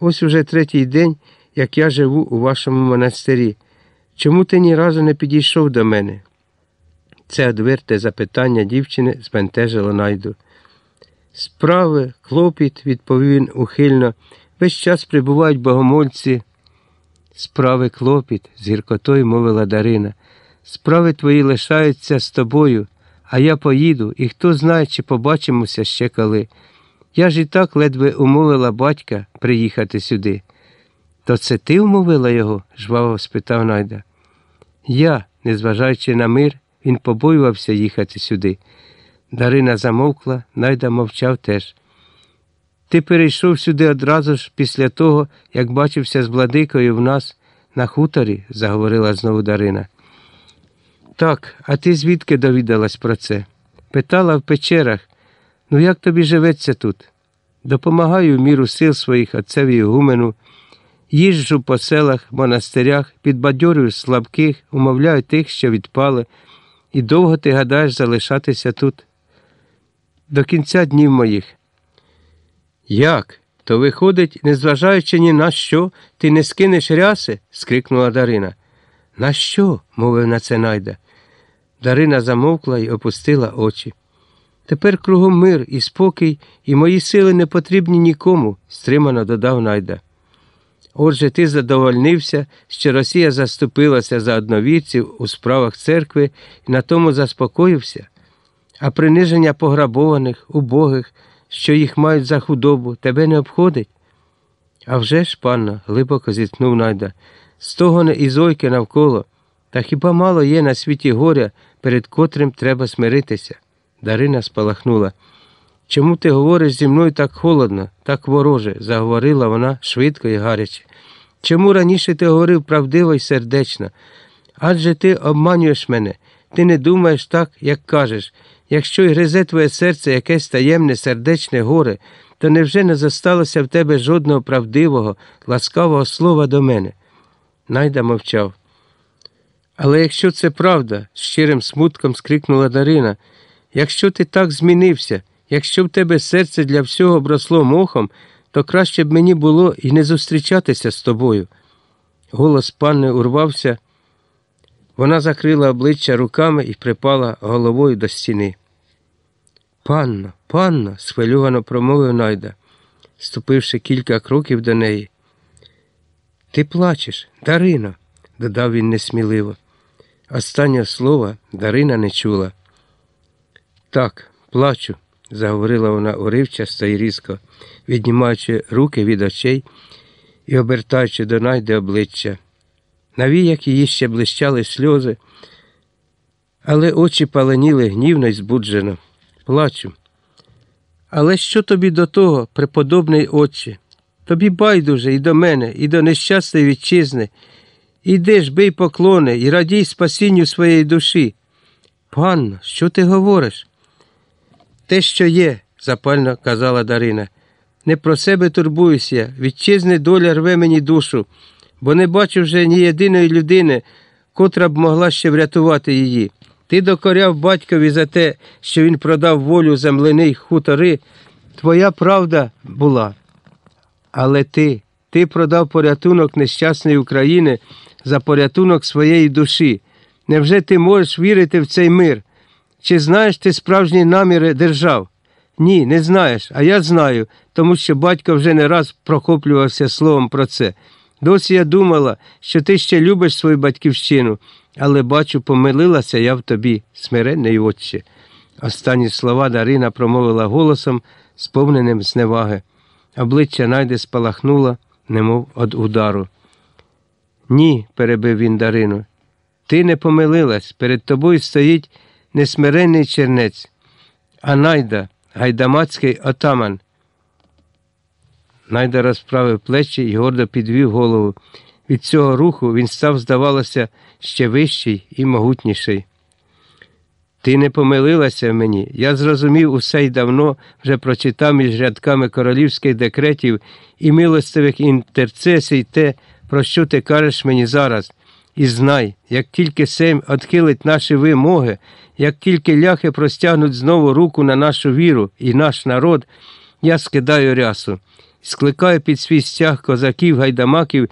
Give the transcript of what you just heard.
Ось уже третій день, як я живу у вашому монастирі. Чому ти ні разу не підійшов до мене? Це одверте запитання дівчини збентежило найду. Справи, клопіт, відповів він ухильно, весь час прибувають богомольці. Справи клопіт, з гіркотою мовила Дарина. Справи твої лишаються з тобою, а я поїду, і хто знає, чи побачимося ще коли. Я ж і так ледве умовила батька приїхати сюди. То це ти умовила його? жваво спитав Найда. Я, незважаючи на мир, він побоювався їхати сюди. Дарина замовкла, Найда мовчав теж. Ти перейшов сюди одразу ж після того, як бачився з владикою в нас на хуторі, заговорила знову Дарина. Так, а ти звідки довідалась про це? Питала в печерах. Ну як тобі живеться тут? Допомагаю в міру сил своїх отцеві гумену, їжджу по селах, монастирях, підбадьорюю слабких, умовляю тих, що відпали, і довго ти гадаєш залишатися тут. До кінця днів моїх. Як? То виходить, незважаючи ні на що, ти не скинеш ряси? скрикнула Дарина. На що? мовив на це найда. Дарина замовкла і опустила очі. Тепер кругом мир і спокій, і мої сили не потрібні нікому, стримано додав найда. Отже, ти задовольнився, що Росія заступилася за одновірців у справах церкви і на тому заспокоївся, а приниження пограбованих, убогих, що їх мають за худобу, тебе не обходить? А вже ж, панно, глибоко зітхнув найда, стогони і зойки навколо, та хіба мало є на світі горя, перед котрим треба смиритися? Дарина спалахнула. Чому ти говориш зі мною так холодно, так вороже? заговорила вона швидко і гаряче. Чому раніше ти говорив правдиво і сердечно? Адже ти обманюєш мене, ти не думаєш так, як кажеш. Якщо й гризе твоє серце якесь таємне, сердечне горе, то невже не зосталося в тебе жодного правдивого, ласкавого слова до мене? Найда мовчав. Але якщо це правда, з щирим смутком скрикнула Дарина, якщо ти так змінився, якщо в тебе серце для всього обросло мохом, то краще б мені було і не зустрічатися з тобою. Голос панни урвався. Вона закрила обличчя руками і припала головою до стіни. Панно, панно, схвильовано промовив Найда, ступивши кілька кроків до неї. Ти плачеш, Дарино, додав він несміливо. Останнього слова Дарина не чула. Так, плачу, заговорила вона уривчасто і різко, віднімаючи руки від очей і обертаючи до найди обличчя. На віях її ще блищали сльози, але очі паленіли гнівно й збуджено. Плачу. Але що тобі до того, преподобний отче? Тобі байдуже і до мене, і до нещасної вітчизни. Іди ж, бий поклони і радій спасінню своєї душі. Панно, що ти говориш? Те, що є, запально казала Дарина. Не про себе турбуюся, вітчизни доля рве мені душу, бо не бачу вже ні єдиної людини, котра б могла ще врятувати її. Ти докоряв батькові за те, що він продав волю земляний хутори. Твоя правда була. Але ти, ти продав порятунок нещасної України за порятунок своєї душі. Невже ти можеш вірити в цей мир? Чи знаєш ти справжні наміри держав? Ні, не знаєш, а я знаю, тому що батько вже не раз прохоплювався словом про це. Досі я думала, що ти ще любиш свою батьківщину, але бачу, помилилася я в тобі, смиренний отче. Останні слова Дарина промовила голосом, сповненим зневаги. Обличчя найде спалахнуло, немов від удару. Ні, перебив він Дарину. Ти не помилилась, перед тобою стоїть несмиренний чернець, а найда, гайдамацький отаман. Найда розправив плечі і гордо підвів голову. Від цього руху він став, здавалося, ще вищий і могутніший. Ти не помилилася в мені. Я зрозумів усе й давно вже прочитав між рядками королівських декретів і милостивих інтерцесій те, про що ти кажеш мені зараз. І знай, як тільки Сейм відхилить наші вимоги, як тільки ляхи простягнуть знову руку на нашу віру і наш народ, я скидаю рясу. скликаю під свій стяг козаків, гайдамаків